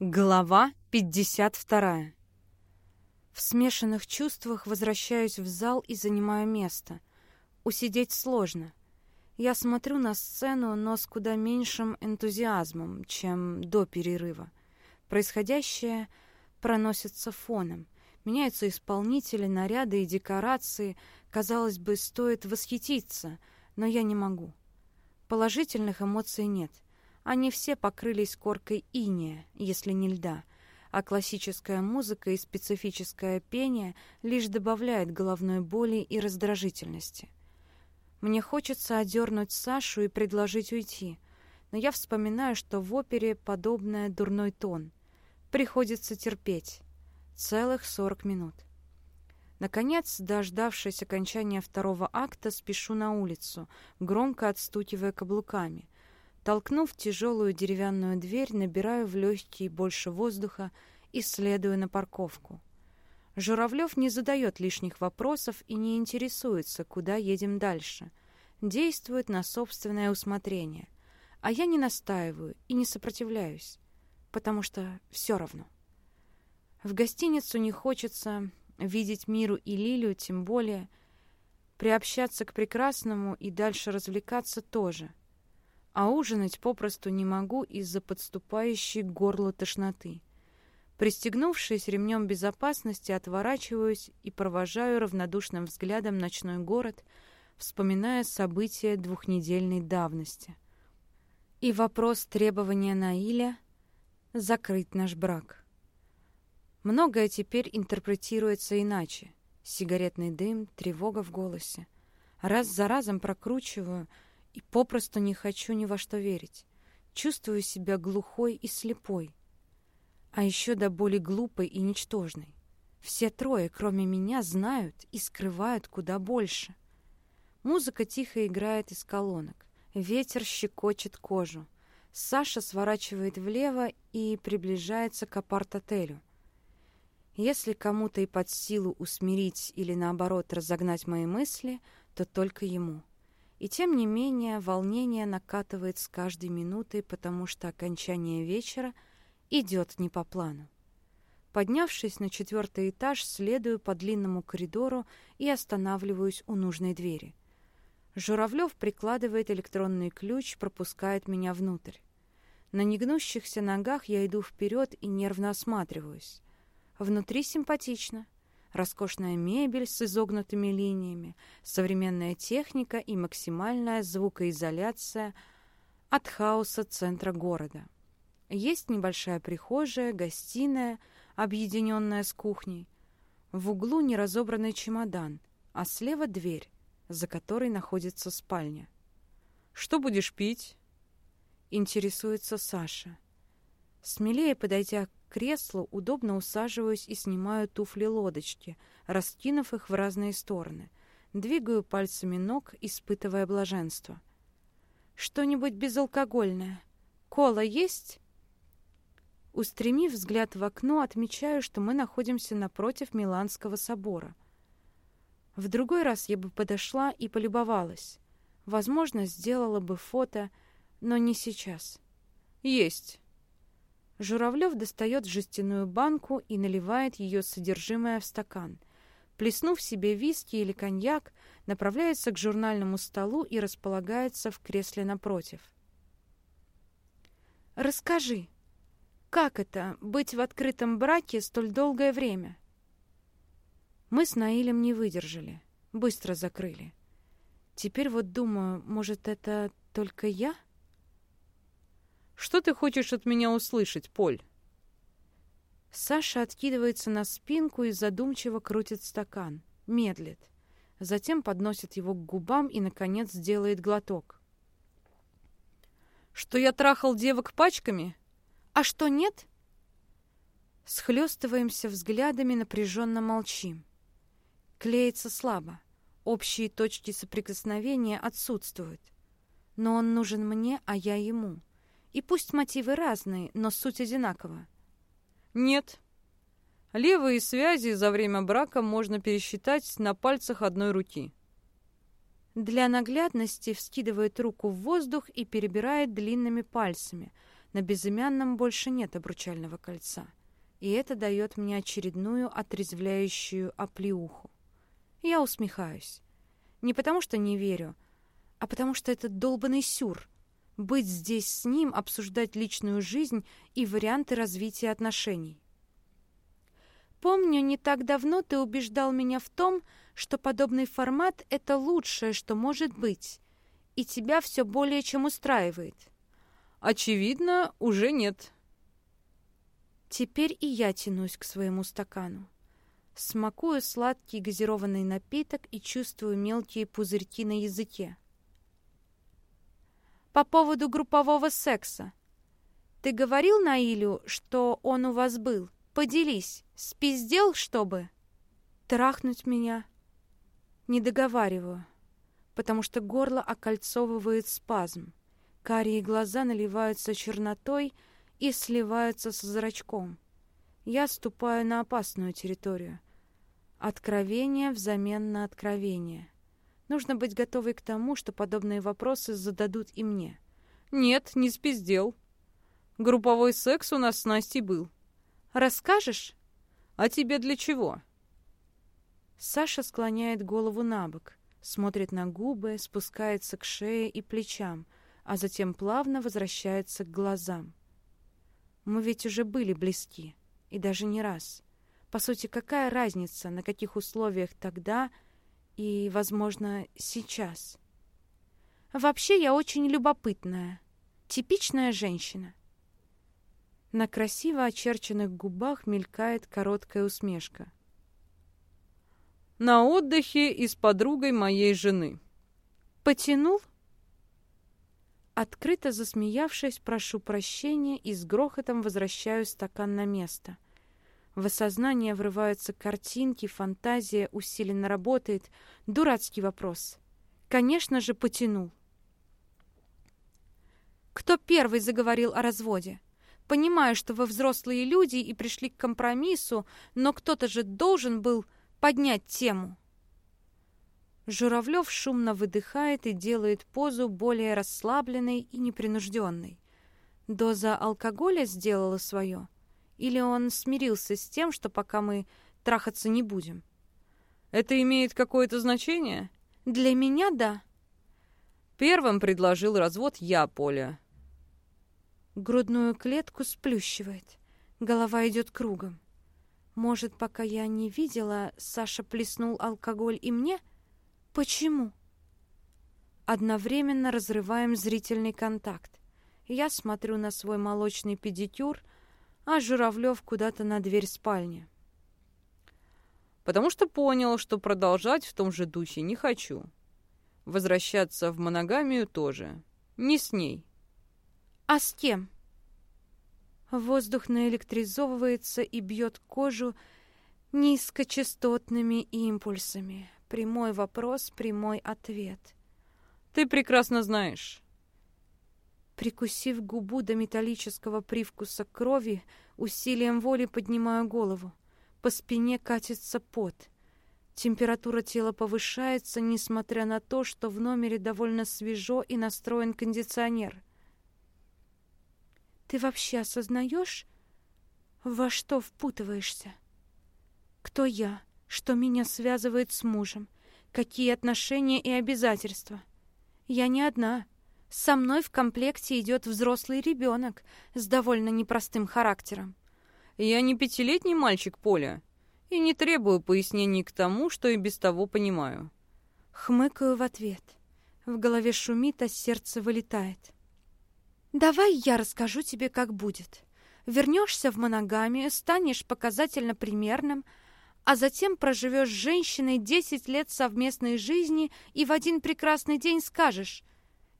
Глава 52. В смешанных чувствах возвращаюсь в зал и занимаю место. Усидеть сложно. Я смотрю на сцену, но с куда меньшим энтузиазмом, чем до перерыва. Происходящее проносится фоном. Меняются исполнители, наряды и декорации. Казалось бы, стоит восхититься, но я не могу. Положительных эмоций нет — они все покрылись коркой иния, если не льда, а классическая музыка и специфическое пение лишь добавляют головной боли и раздражительности. Мне хочется одернуть Сашу и предложить уйти, но я вспоминаю, что в опере подобное дурной тон. Приходится терпеть. Целых сорок минут. Наконец, дождавшись окончания второго акта, спешу на улицу, громко отстукивая каблуками — Толкнув тяжелую деревянную дверь, набираю в легкие больше воздуха и следую на парковку. Журавлев не задает лишних вопросов и не интересуется, куда едем дальше. Действует на собственное усмотрение. А я не настаиваю и не сопротивляюсь, потому что все равно. В гостиницу не хочется видеть Миру и Лилию, тем более приобщаться к прекрасному и дальше развлекаться тоже а ужинать попросту не могу из-за подступающей к горлу тошноты. Пристегнувшись ремнем безопасности, отворачиваюсь и провожаю равнодушным взглядом ночной город, вспоминая события двухнедельной давности. И вопрос требования Наиля — закрыть наш брак. Многое теперь интерпретируется иначе. Сигаретный дым, тревога в голосе. Раз за разом прокручиваю — и попросту не хочу ни во что верить. Чувствую себя глухой и слепой. А еще до боли глупой и ничтожной. Все трое, кроме меня, знают и скрывают куда больше. Музыка тихо играет из колонок. Ветер щекочет кожу. Саша сворачивает влево и приближается к апарт-отелю. Если кому-то и под силу усмирить или, наоборот, разогнать мои мысли, то только ему. И тем не менее волнение накатывает с каждой минутой, потому что окончание вечера идет не по плану. Поднявшись на четвертый этаж, следую по длинному коридору и останавливаюсь у нужной двери. Журавлев прикладывает электронный ключ, пропускает меня внутрь. На негнущихся ногах я иду вперед и нервно осматриваюсь. Внутри симпатично — роскошная мебель с изогнутыми линиями, современная техника и максимальная звукоизоляция от хаоса центра города. Есть небольшая прихожая, гостиная, объединенная с кухней. В углу неразобранный чемодан, а слева дверь, за которой находится спальня. «Что будешь пить?» — интересуется Саша. Смелее подойдя креслу, удобно усаживаюсь и снимаю туфли-лодочки, раскинув их в разные стороны. Двигаю пальцами ног, испытывая блаженство. «Что-нибудь безалкогольное? Кола есть?» Устремив взгляд в окно, отмечаю, что мы находимся напротив Миланского собора. В другой раз я бы подошла и полюбовалась. Возможно, сделала бы фото, но не сейчас. «Есть!» Журавлев достает жестяную банку и наливает ее содержимое в стакан. Плеснув себе виски или коньяк, направляется к журнальному столу и располагается в кресле напротив. «Расскажи, как это — быть в открытом браке столь долгое время?» Мы с Наилем не выдержали, быстро закрыли. Теперь вот думаю, может, это только я?» Что ты хочешь от меня услышать, Поль?» Саша откидывается на спинку и задумчиво крутит стакан. Медлит. Затем подносит его к губам и, наконец, делает глоток. «Что я трахал девок пачками? А что нет?» Схлестываемся взглядами, напряженно молчим. Клеится слабо. Общие точки соприкосновения отсутствуют. Но он нужен мне, а я ему. И пусть мотивы разные, но суть одинакова. Нет. Левые связи за время брака можно пересчитать на пальцах одной руки. Для наглядности вскидывает руку в воздух и перебирает длинными пальцами. На безымянном больше нет обручального кольца. И это дает мне очередную отрезвляющую оплеуху. Я усмехаюсь. Не потому что не верю, а потому что это долбанный сюр. Быть здесь с ним, обсуждать личную жизнь и варианты развития отношений. Помню, не так давно ты убеждал меня в том, что подобный формат — это лучшее, что может быть, и тебя все более чем устраивает. Очевидно, уже нет. Теперь и я тянусь к своему стакану. Смакую сладкий газированный напиток и чувствую мелкие пузырьки на языке. По поводу группового секса. Ты говорил Наилю, что он у вас был? Поделись. Спиздел, чтобы? Трахнуть меня? Не договариваю, потому что горло окольцовывает спазм. Карие глаза наливаются чернотой и сливаются со зрачком. Я ступаю на опасную территорию. Откровение взамен на откровение. Нужно быть готовой к тому, что подобные вопросы зададут и мне. Нет, не спиздел. Групповой секс у нас с Настей был. Расскажешь? А тебе для чего? Саша склоняет голову на бок, смотрит на губы, спускается к шее и плечам, а затем плавно возвращается к глазам. Мы ведь уже были близки, и даже не раз. По сути, какая разница, на каких условиях тогда и, возможно, сейчас? Вообще, я очень любопытная, типичная женщина. На красиво очерченных губах мелькает короткая усмешка. «На отдыхе и с подругой моей жены». «Потянул?» Открыто засмеявшись, прошу прощения и с грохотом возвращаю стакан на место — в осознание врываются картинки, фантазия усиленно работает. Дурацкий вопрос. Конечно же, потянул. Кто первый заговорил о разводе? Понимаю, что вы взрослые люди и пришли к компромиссу, но кто-то же должен был поднять тему. Журавлев шумно выдыхает и делает позу более расслабленной и непринужденной. Доза алкоголя сделала свое — или он смирился с тем, что пока мы трахаться не будем? Это имеет какое-то значение? Для меня — да. Первым предложил развод я, Поля. Грудную клетку сплющивает. Голова идет кругом. Может, пока я не видела, Саша плеснул алкоголь и мне? Почему? Одновременно разрываем зрительный контакт. Я смотрю на свой молочный педикюр — а Журавлев куда-то на дверь спальни. Потому что понял, что продолжать в том же духе не хочу. Возвращаться в моногамию тоже. Не с ней. А с кем? Воздух наэлектризовывается и бьет кожу низкочастотными импульсами. Прямой вопрос, прямой ответ. Ты прекрасно знаешь. Прикусив губу до металлического привкуса крови, усилием воли поднимаю голову. По спине катится пот. Температура тела повышается, несмотря на то, что в номере довольно свежо и настроен кондиционер. Ты вообще осознаешь, во что впутываешься? Кто я? Что меня связывает с мужем? Какие отношения и обязательства? Я не одна. Со мной в комплекте идет взрослый ребенок с довольно непростым характером. Я не пятилетний мальчик Поля и не требую пояснений к тому, что и без того понимаю. Хмыкаю в ответ. В голове шумит, а сердце вылетает. Давай я расскажу тебе, как будет. Вернешься в моногамию, станешь показательно примерным, а затем проживешь с женщиной 10 лет совместной жизни и в один прекрасный день скажешь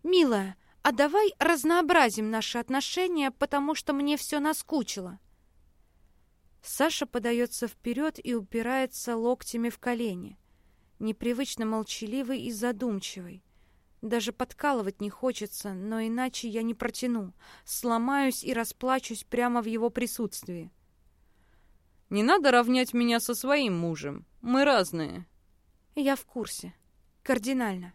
«Милая, а давай разнообразим наши отношения, потому что мне все наскучило». Саша подается вперед и упирается локтями в колени. Непривычно молчаливый и задумчивый. Даже подкалывать не хочется, но иначе я не протяну. Сломаюсь и расплачусь прямо в его присутствии. «Не надо равнять меня со своим мужем. Мы разные». «Я в курсе. Кардинально.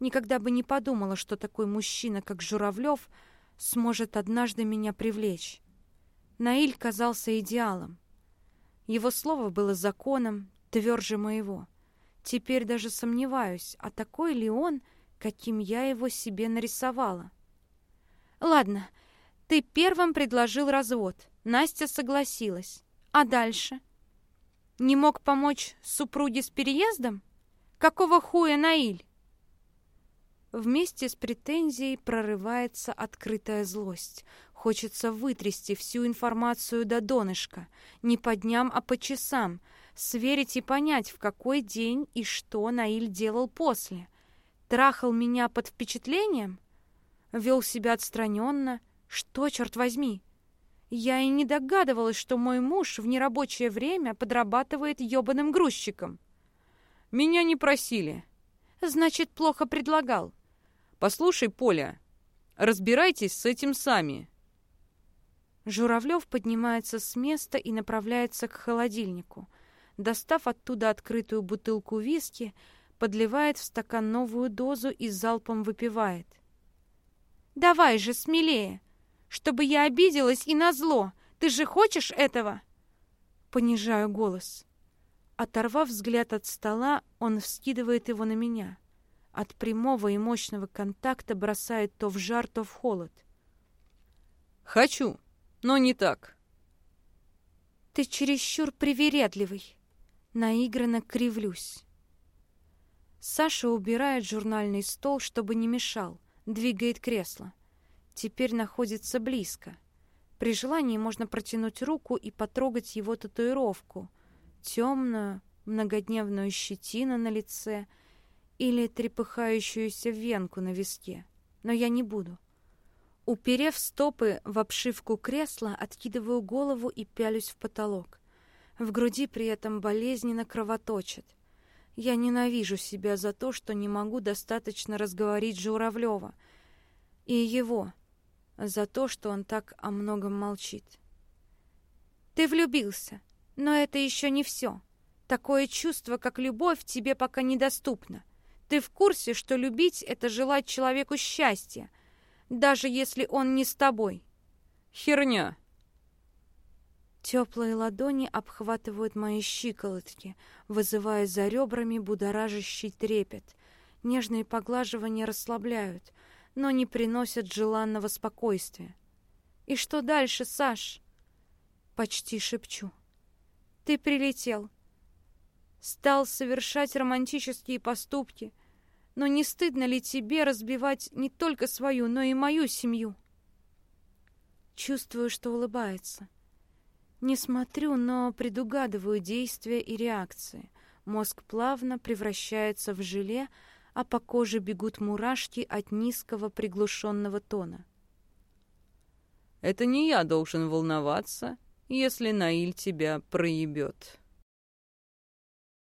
Никогда бы не подумала, что такой мужчина, как Журавлев, сможет однажды меня привлечь. Наиль казался идеалом. Его слово было законом, тверже моего. Теперь даже сомневаюсь, а такой ли он, каким я его себе нарисовала. Ладно, ты первым предложил развод. Настя согласилась. А дальше? Не мог помочь супруге с переездом? Какого хуя Наиль? Вместе с претензией прорывается открытая злость. Хочется вытрясти всю информацию до донышка. Не по дням, а по часам. Сверить и понять, в какой день и что Наиль делал после. Трахал меня под впечатлением? Вел себя отстраненно? Что, черт возьми? Я и не догадывалась, что мой муж в нерабочее время подрабатывает ебаным грузчиком. Меня не просили. Значит, плохо предлагал. Послушай, Поля, разбирайтесь с этим сами. Журавлев поднимается с места и направляется к холодильнику. Достав оттуда открытую бутылку виски, подливает в стакан новую дозу и залпом выпивает. «Давай же, смелее! Чтобы я обиделась и назло! Ты же хочешь этого?» Понижаю голос. Оторвав взгляд от стола, он вскидывает его на меня. От прямого и мощного контакта бросает то в жар, то в холод. «Хочу, но не так». «Ты чересчур привередливый». Наигранно кривлюсь. Саша убирает журнальный стол, чтобы не мешал, двигает кресло. Теперь находится близко. При желании можно протянуть руку и потрогать его татуировку. Темную, многодневную щетину на лице — или трепыхающуюся венку на виске. Но я не буду. Уперев стопы в обшивку кресла, откидываю голову и пялюсь в потолок. В груди при этом болезненно кровоточит. Я ненавижу себя за то, что не могу достаточно разговорить Журавлева. И его за то, что он так о многом молчит. Ты влюбился, но это еще не все. Такое чувство, как любовь, тебе пока недоступно. Ты в курсе, что любить — это желать человеку счастья, даже если он не с тобой? Херня. Теплые ладони обхватывают мои щиколотки, вызывая за ребрами будоражащий трепет. Нежные поглаживания расслабляют, но не приносят желанного спокойствия. «И что дальше, Саш?» Почти шепчу. «Ты прилетел. Стал совершать романтические поступки, но не стыдно ли тебе разбивать не только свою, но и мою семью? Чувствую, что улыбается. Не смотрю, но предугадываю действия и реакции. Мозг плавно превращается в желе, а по коже бегут мурашки от низкого приглушенного тона. «Это не я должен волноваться, если Наиль тебя проебет».